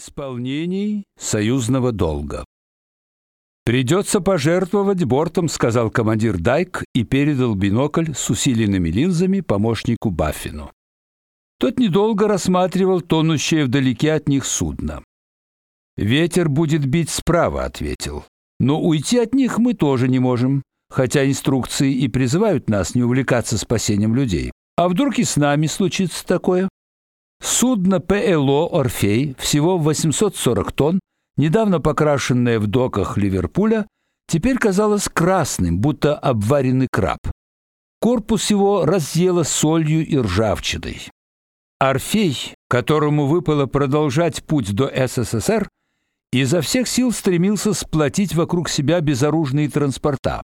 исполнении союзного долга. Придется пожертвовать бортом, сказал командир Дайк и передал бинокль с усиленными линзами помощнику Баффину. Тот недолго рассматривал тонущее вдалеке от них судно. Ветер будет бить справа, ответил. Но уйти от них мы тоже не можем, хотя инструкции и призывают нас не увлекаться спасением людей. А вдруг и с нами случится такое? Судно ПЛО Орфей, всего 840 тонн, недавно покрашенное в доках Ливерпуля, теперь казалось красным, будто обваренный краб. Корпус его разъело солью и ржавчиной. Орфей, которому выпало продолжать путь до СССР, изо всех сил стремился сплотить вокруг себя безоружные транспорта.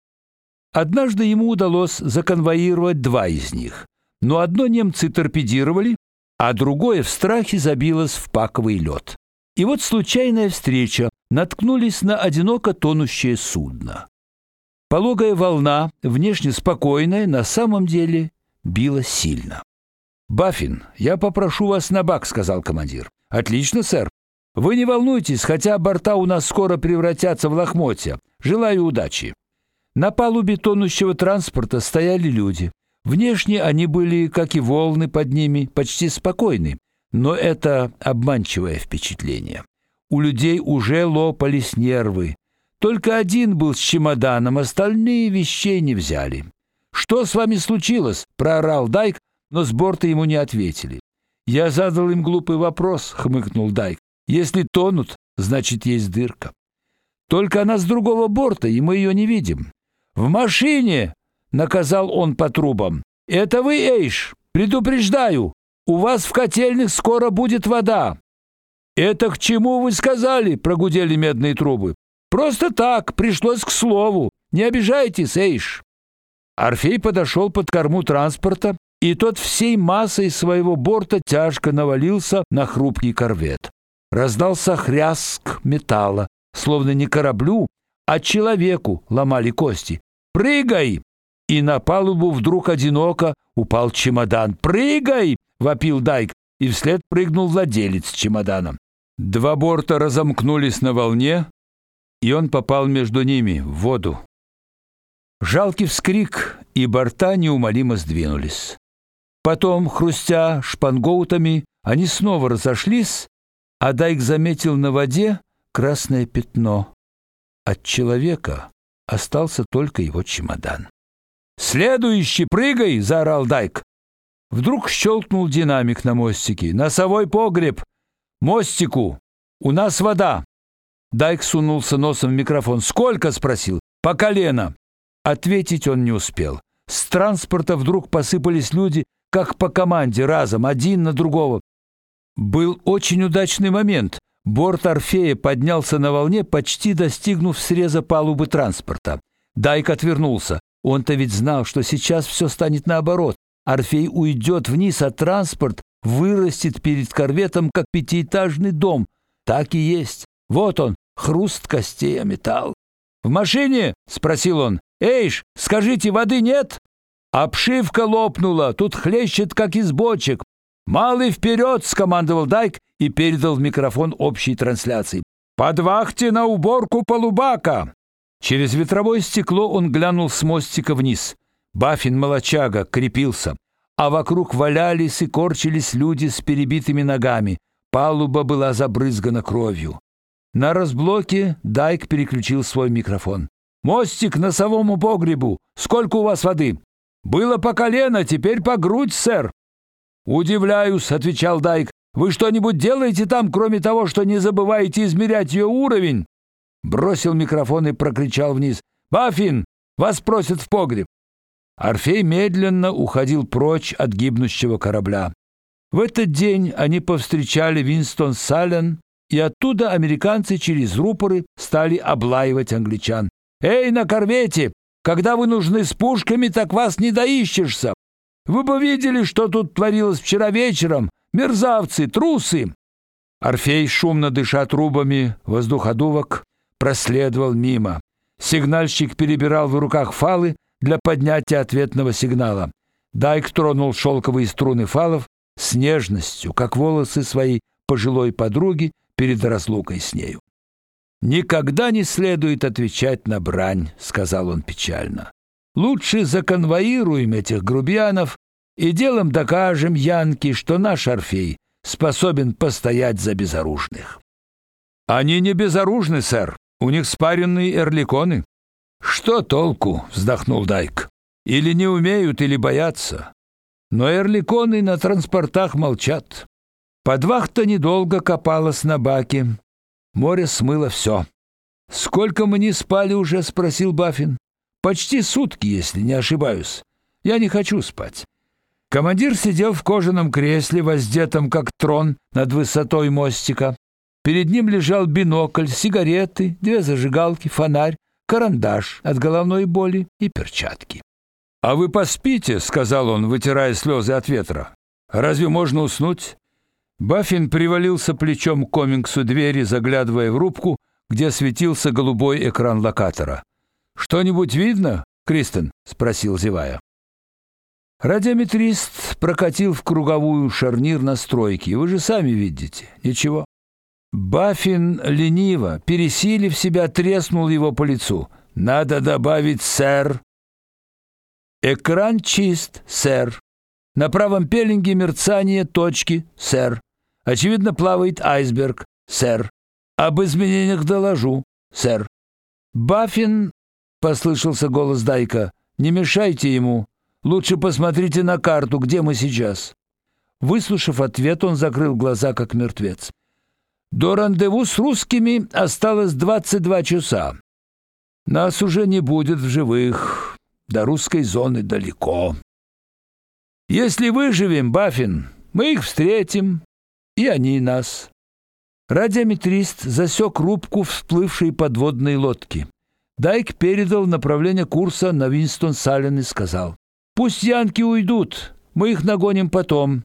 Однажды ему удалось законвоировать два из них, но одно немцы торпедировали, а другое в страхе забилось в паковый лед. И вот случайная встреча, наткнулись на одиноко тонущее судно. Пологая волна, внешне спокойная, на самом деле била сильно. Баффин, я попрошу вас на бак, сказал командир. Отлично, сэр. Вы не волнуйтесь, хотя борта у нас скоро превратятся в лохмотья. Желаю удачи. На палубе тонущего транспорта стояли люди. Внешне они были, как и волны под ними, почти спокойны, но это обманчивое впечатление. У людей уже лопались нервы. Только один был с чемоданом, остальные вещей не взяли. Что с вами случилось? проорал Дайк, но с борта ему не ответили. Я задал им глупый вопрос, хмыкнул Дайк. Если тонут, значит есть дырка. Только она с другого борта, и мы ее не видим. В машине, наказал он по трубам. Это вы, Эйш? Предупреждаю, у вас в котельных скоро будет вода. Это к чему вы сказали? прогудели медные трубы. Просто так, пришлось к слову. Не обижайтесь, Эйш. Орфей подошел под корму транспорта, и тот всей массой своего борта тяжко навалился на хрупкий корвет. Раздался хряск металла, словно не кораблю, а человеку ломали кости. Прыгай! И на палубу вдруг одиноко упал чемодан. Прыгай! вопил Дайк, и вслед прыгнул владелец чемодана. Два борта разомкнулись на волне, и он попал между ними в воду. Жалкий вскрик, и борта неумолимо сдвинулись. Потом, хрустя шпангоутами, они снова разошлись, а Дайк заметил на воде красное пятно. От человека остался только его чемодан. «Следующий, прыгай!» — заорал Дайк. Вдруг щелкнул динамик на мостике. «Носовой погреб! Мостику! У нас вода!» Дайк сунулся носом в микрофон. «Сколько?» — спросил. «По колено!» Ответить он не успел. С транспорта вдруг посыпались люди, как по команде, разом, один на другого. Был очень удачный момент. Борт Орфея поднялся на волне, почти достигнув среза палубы транспорта. Дайк отвернулся. Он-то ведь знал, что сейчас все станет наоборот. Орфей уйдет вниз, а транспорт вырастет перед корветом, как пятиэтажный дом. Так и есть. Вот он, хруст костей о металл. «В машине?» — спросил он. «Эйш, скажите, воды нет?» «Обшивка лопнула, тут хлещет, как из бочек. «Малый вперед!» — скомандовал Дайк и передал в микрофон общей трансляции. «Под вахте на уборку полубака!» Через ветровое стекло он глянул с мостика вниз. Баффин молочага крепился, а вокруг валялись и корчились люди с перебитыми ногами. Палуба была забрызгана кровью. На разблоке Дайк переключил свой микрофон. «Мостик носовому погребу! Сколько у вас воды?» «Было по колено, теперь по грудь, сэр!» «Удивляюсь», — отвечал Дайк. «Вы что-нибудь делаете там, кроме того, что не забываете измерять ее уровень?» Бросил микрофон и прокричал вниз. «Баффин, вас просят в погреб!» Орфей медленно уходил прочь от гибнущего корабля. В этот день они повстречали Винстон Сален, и оттуда американцы через рупоры стали облаивать англичан. «Эй, на корвете! Когда вы нужны с пушками, так вас не доищешься! Вы бы видели, что тут творилось вчера вечером. Мерзавцы, трусы. Орфей, шумно дыша трубами воздуходувок, проследовал мимо. Сигнальщик перебирал в руках фалы для поднятия ответного сигнала. Дайк тронул шелковые струны фалов с нежностью, как волосы своей пожилой подруги перед разлукой с нею. Никогда не следует отвечать на брань, сказал он печально. Лучше законвоируем этих грубиянов и делом докажем Янке, что наш Орфей способен постоять за безоружных. Они не безоружны, сэр. У них спаренные эрликоны. Что толку, вздохнул Дайк. Или не умеют, или боятся. Но эрликоны на транспортах молчат. Подвахта недолго копалась на баке. Море смыло все. Сколько мы не спали уже, спросил Баффин. Почти сутки, если не ошибаюсь. Я не хочу спать. Командир сидел в кожаном кресле, воздетом как трон над высотой мостика. Перед ним лежал бинокль, сигареты, две зажигалки, фонарь, карандаш от головной боли и перчатки. А вы поспите, сказал он, вытирая слезы от ветра. Разве можно уснуть? Баффин привалился плечом к комингсу двери, заглядывая в рубку, где светился голубой экран локатора. Что-нибудь видно, Кристен? спросил зевая. Радиометрист прокатил в круговую шарнир настройки. Вы же сами видите. Ничего. Баффин лениво, пересилив себя, треснул его по лицу. Надо добавить сэр. Экран чист, сэр. На правом пеленге мерцание точки, сэр. Очевидно, плавает айсберг, сэр. Об изменениях доложу, сэр. Баффин, послышался голос Дайка. Не мешайте ему. Лучше посмотрите на карту, где мы сейчас. Выслушав ответ, он закрыл глаза как мертвец. До рандеву с русскими осталось 22 часа. Нас уже не будет в живых. До русской зоны далеко. Если выживем, Баффин, мы их встретим, и они нас. Радиометрист засек рубку всплывшей подводной лодки. Дайк передал направление курса на Винстон-Сален и сказал: "Пусть янки уйдут, мы их нагоним потом".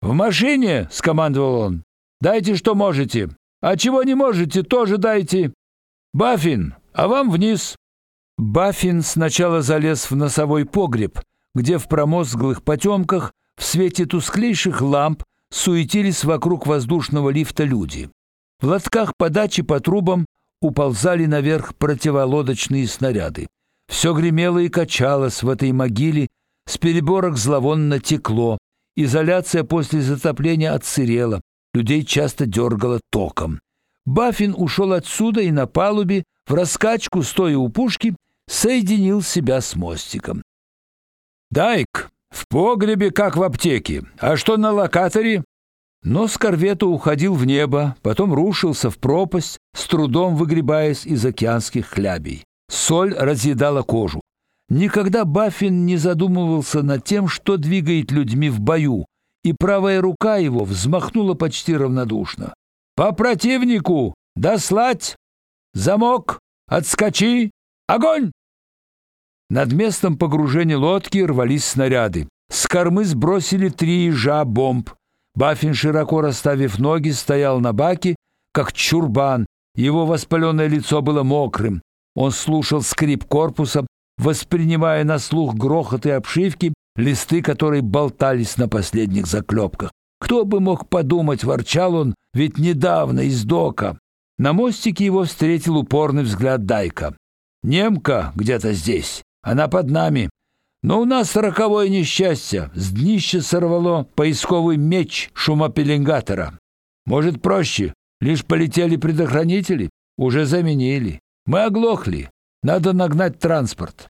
"В машине", скомандовал он. Дайте, что можете. А чего не можете, тоже дайте. Баффин, а вам вниз. Баффин сначала залез в носовой погреб, где в промозглых потемках в свете тусклейших ламп суетились вокруг воздушного лифта люди. В лотках подачи по трубам уползали наверх противолодочные снаряды. Все гремело и качалось в этой могиле, с переборок зловонно текло. Изоляция после затопления отсырела, людей часто дергало током. Баффин ушел отсюда и на палубе, в раскачку, стоя у пушки, соединил себя с мостиком. «Дайк, в погребе, как в аптеке. А что на локаторе?» Но с корвета уходил в небо, потом рушился в пропасть, с трудом выгребаясь из океанских хлябей. Соль разъедала кожу. Никогда Баффин не задумывался над тем, что двигает людьми в бою, и правая рука его взмахнула почти равнодушно. По противнику дослать! Замок! Отскочи! Огонь! Над местом погружения лодки рвались снаряды. С кормы сбросили три ежа бомб. Баффин, широко расставив ноги, стоял на баке, как чурбан. Его воспаленное лицо было мокрым. Он слушал скрип корпуса, воспринимая на слух грохот и обшивки, листы которые болтались на последних заклепках. Кто бы мог подумать, ворчал он, ведь недавно из дока. На мостике его встретил упорный взгляд Дайка. Немка где-то здесь. Она под нами. Но у нас роковое несчастье. С днища сорвало поисковый меч шумопеленгатора. Может, проще. Лишь полетели предохранители, уже заменили. Мы оглохли. Надо нагнать транспорт.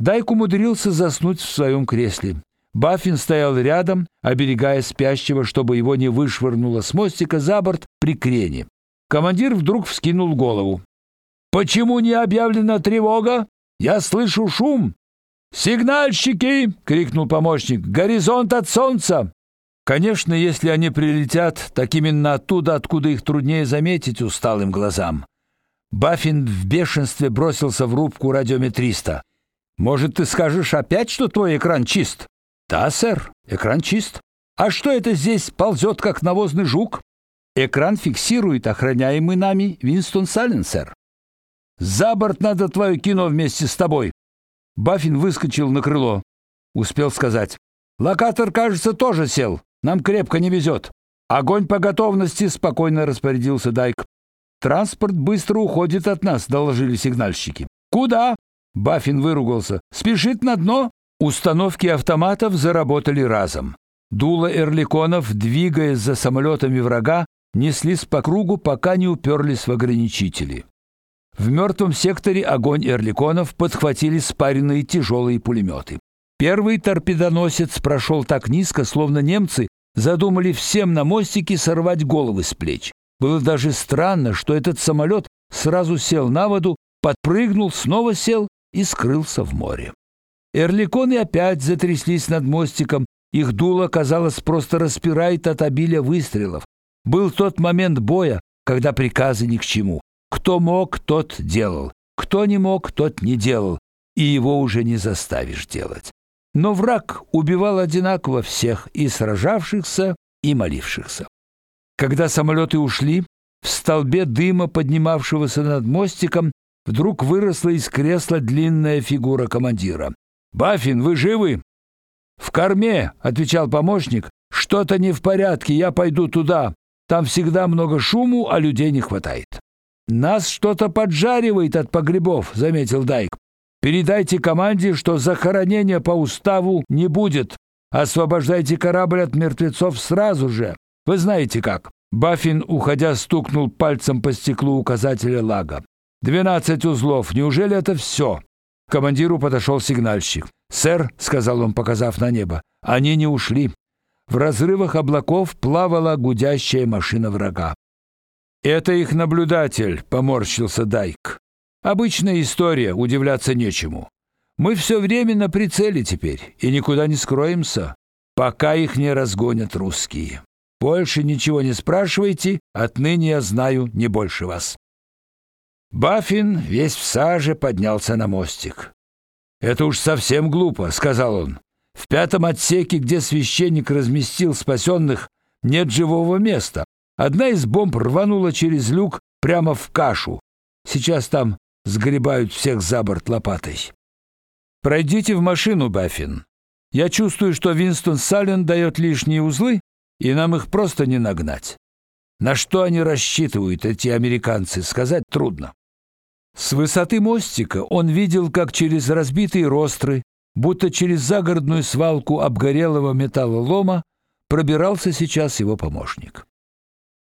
Дайк умудрился заснуть в своем кресле. Баффин стоял рядом, оберегая спящего, чтобы его не вышвырнуло с мостика за борт при крене. Командир вдруг вскинул голову. «Почему не объявлена тревога? Я слышу шум!» «Сигнальщики!» — крикнул помощник. «Горизонт от солнца!» Конечно, если они прилетят, так именно оттуда, откуда их труднее заметить усталым глазам. Баффин в бешенстве бросился в рубку радиометриста. Может, ты скажешь опять, что твой экран чист? Да, сэр, экран чист. А что это здесь ползет, как навозный жук? Экран фиксирует охраняемый нами Винстон Сален, сэр. За борт надо твое кино вместе с тобой. Баффин выскочил на крыло. Успел сказать. Локатор, кажется, тоже сел. Нам крепко не везет. Огонь по готовности, спокойно распорядился Дайк. Транспорт быстро уходит от нас, доложили сигнальщики. Куда? Баффин выругался. Спешит на дно. Установки автоматов заработали разом. Дула эрликонов, двигаясь за самолетами врага, неслись по кругу, пока не уперлись в ограничители. В мертвом секторе огонь эрликонов подхватили спаренные тяжелые пулеметы. Первый торпедоносец прошел так низко, словно немцы задумали всем на мостике сорвать головы с плеч. Было даже странно, что этот самолет сразу сел на воду, подпрыгнул, снова сел и скрылся в море. Эрликоны опять затряслись над мостиком, их дуло, казалось, просто распирает от обилия выстрелов. Был тот момент боя, когда приказы ни к чему. Кто мог, тот делал. Кто не мог, тот не делал, и его уже не заставишь делать. Но враг убивал одинаково всех, и сражавшихся, и молившихся. Когда самолеты ушли, в столбе дыма, поднимавшегося над мостиком, вдруг выросла из кресла длинная фигура командира. «Баффин, вы живы?» «В корме», — отвечал помощник. «Что-то не в порядке, я пойду туда. Там всегда много шуму, а людей не хватает». «Нас что-то поджаривает от погребов», — заметил Дайк. Передайте команде, что захоронения по уставу не будет. Освобождайте корабль от мертвецов сразу же. Вы знаете как. Баффин, уходя, стукнул пальцем по стеклу указателя лага. «Двенадцать узлов. Неужели это все?» К командиру подошел сигнальщик. «Сэр», — сказал он, показав на небо, — «они не ушли». В разрывах облаков плавала гудящая машина врага. «Это их наблюдатель», — поморщился Дайк. Обычная история, удивляться нечему. Мы все время на прицеле теперь и никуда не скроемся, пока их не разгонят русские. Больше ничего не спрашивайте, отныне я знаю не больше вас. Баффин весь в саже поднялся на мостик. Это уж совсем глупо, сказал он. В пятом отсеке, где священник разместил спасенных, нет живого места. Одна из бомб рванула через люк прямо в кашу. Сейчас там сгребают всех за борт лопатой. Пройдите в машину, Баффин. Я чувствую, что Винстон Саллен дает лишние узлы, и нам их просто не нагнать. На что они рассчитывают, эти американцы, сказать трудно. С высоты мостика он видел, как через разбитые ростры, будто через загородную свалку обгорелого металлолома, пробирался сейчас его помощник.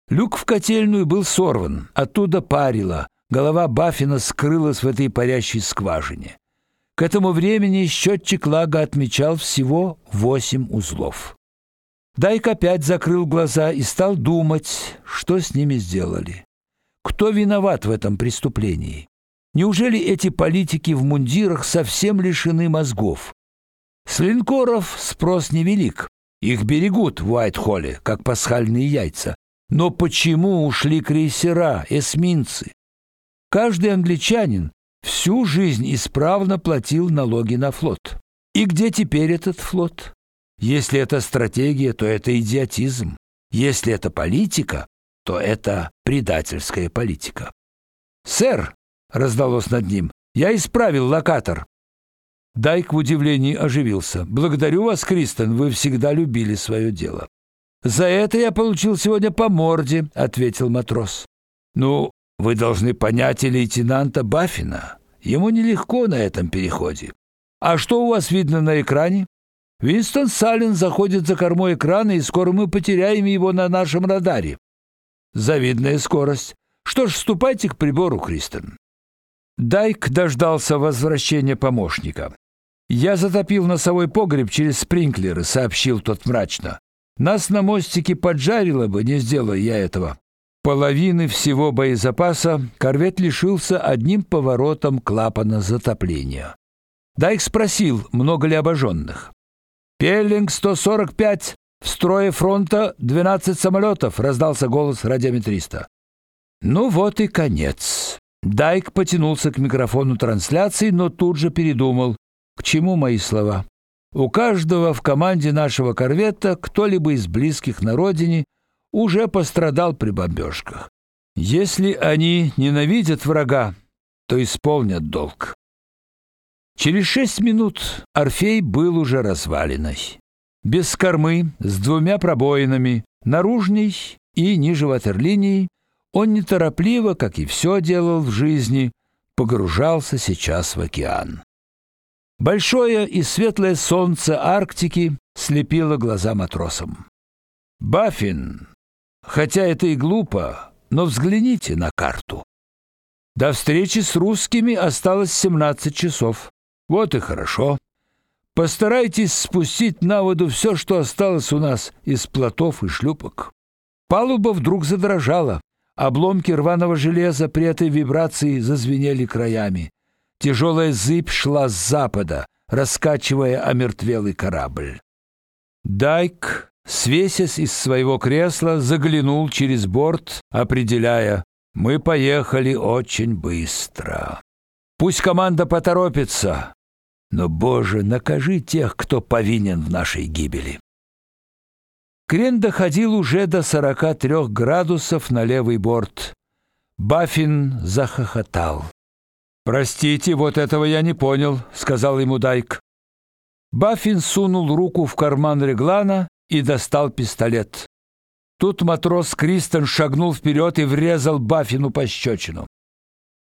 Люк в котельную был сорван, оттуда парило, Голова Баффина скрылась в этой парящей скважине. К этому времени счетчик лага отмечал всего восемь узлов. Дайк опять закрыл глаза и стал думать, что с ними сделали. Кто виноват в этом преступлении? Неужели эти политики в мундирах совсем лишены мозгов? С линкоров спрос невелик. Их берегут в Уайт-Холле, как пасхальные яйца. Но почему ушли крейсера, эсминцы? Каждый англичанин всю жизнь исправно платил налоги на флот. И где теперь этот флот? Если это стратегия, то это идиотизм. Если это политика, то это предательская политика. «Сэр!» — раздалось над ним. «Я исправил локатор». Дайк в удивлении оживился. «Благодарю вас, Кристен, вы всегда любили свое дело». «За это я получил сегодня по морде», — ответил матрос. «Ну, вы должны понять и лейтенанта Баффина. Ему нелегко на этом переходе. А что у вас видно на экране? Винстон Саллен заходит за кормой экрана, и скоро мы потеряем его на нашем радаре. Завидная скорость. Что ж, вступайте к прибору, Кристен. Дайк дождался возвращения помощника. Я затопил носовой погреб через спринклеры, сообщил тот мрачно. Нас на мостике поджарило бы, не сделая я этого. Половины всего боезапаса корвет лишился одним поворотом клапана затопления. Дайк спросил, много ли обожженных. «Пеллинг 145, в строе фронта 12 самолетов», — раздался голос радиометриста. Ну вот и конец. Дайк потянулся к микрофону трансляции, но тут же передумал. К чему мои слова? У каждого в команде нашего корвета кто-либо из близких на родине уже пострадал при бомбежках. Если они ненавидят врага, то исполнят долг. Через шесть минут Орфей был уже развалиной. Без кормы, с двумя пробоинами, наружней и ниже ватерлинии, он неторопливо, как и все делал в жизни, погружался сейчас в океан. Большое и светлое солнце Арктики слепило глаза матросам. Баффин, хотя это и глупо, но взгляните на карту. До встречи с русскими осталось 17 часов. Вот и хорошо. Постарайтесь спустить на воду все, что осталось у нас из плотов и шлюпок. Палуба вдруг задрожала. Обломки рваного железа при этой вибрации зазвенели краями. Тяжелая зыбь шла с запада, раскачивая омертвелый корабль. Дайк, свесясь из своего кресла, заглянул через борт, определяя: "Мы поехали очень быстро. Пусть команда поторопится, но, боже, накажи тех, кто повинен в нашей гибели". Крен доходил уже до 43 градусов на левый борт. Баффин захохотал. Простите, вот этого я не понял, сказал ему Дайк. Баффин сунул руку в карман реглана и достал пистолет. Тут матрос Кристен шагнул вперед и врезал Баффину пощечину.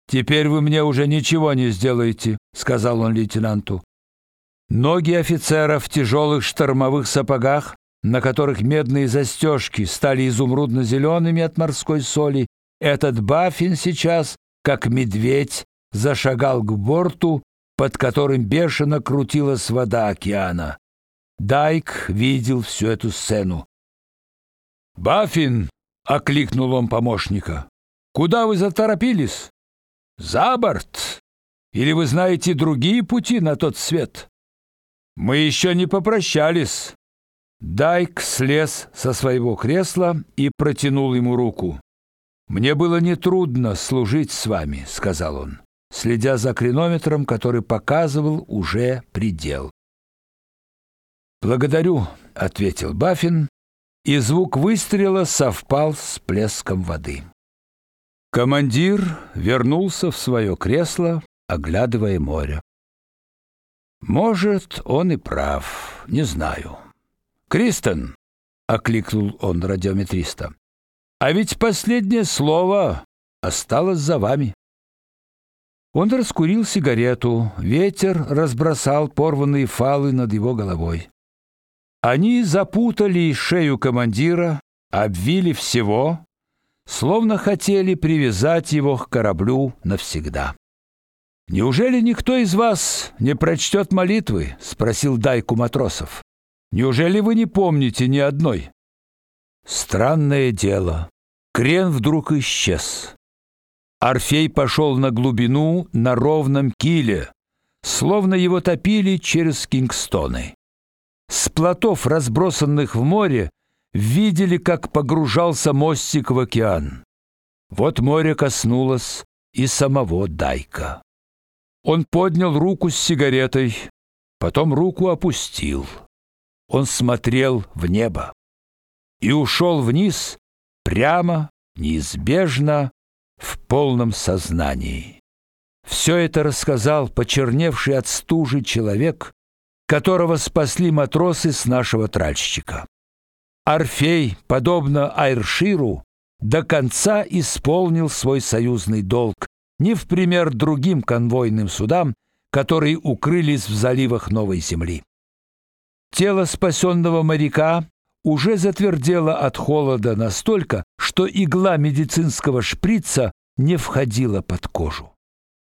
Теперь вы мне уже ничего не сделаете, сказал он лейтенанту. Ноги офицера в тяжелых штормовых сапогах, на которых медные застежки стали изумрудно зелеными от морской соли, этот Баффин сейчас, как медведь, зашагал к борту, под которым бешено крутилась вода океана. Дайк видел всю эту сцену. «Баффин!» — окликнул он помощника. «Куда вы заторопились? За борт? Или вы знаете другие пути на тот свет? Мы еще не попрощались». Дайк слез со своего кресла и протянул ему руку. «Мне было нетрудно служить с вами», — сказал он следя за кренометром, который показывал уже предел. "Благодарю", ответил Баффин, и звук выстрела совпал с плеском воды. Командир вернулся в свое кресло, оглядывая море. Может, он и прав, не знаю. Кристен, окликнул он радиометриста. А ведь последнее слово осталось за вами. Он раскурил сигарету. Ветер разбросал порванные фалы над его головой. Они запутали шею командира, обвили всего, словно хотели привязать его к кораблю навсегда. Неужели никто из вас не прочтет молитвы, спросил Дайку матросов. Неужели вы не помните ни одной? Странное дело. Крен вдруг исчез. Орфей пошел на глубину на ровном киле, словно его топили через Кингстоны. С плотов, разбросанных в море, видели, как погружался мостик в океан. Вот море коснулось и самого Дайка. Он поднял руку с сигаретой, потом руку опустил. Он смотрел в небо и ушел вниз прямо, неизбежно в полном сознании. Все это рассказал почерневший от стужи человек, которого спасли матросы с нашего тральщика. Орфей, подобно Айрширу, до конца исполнил свой союзный долг, не в пример другим конвойным судам, которые укрылись в заливах Новой Земли. Тело спасенного моряка уже затвердело от холода настолько, что игла медицинского шприца не входила под кожу.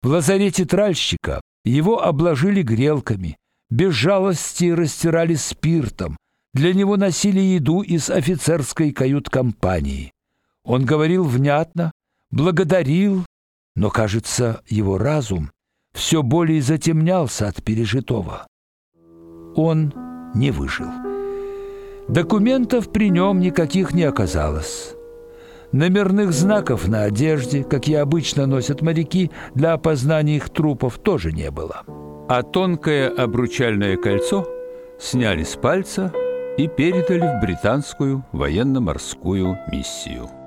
В лазарете тральщика его обложили грелками, без жалости растирали спиртом, для него носили еду из офицерской кают-компании. Он говорил внятно, благодарил, но, кажется, его разум все более затемнялся от пережитого. Он не выжил. Документов при нем никаких не оказалось. Номерных знаков на одежде, как и обычно носят моряки, для опознания их трупов тоже не было. А тонкое обручальное кольцо сняли с пальца и передали в британскую военно-морскую миссию.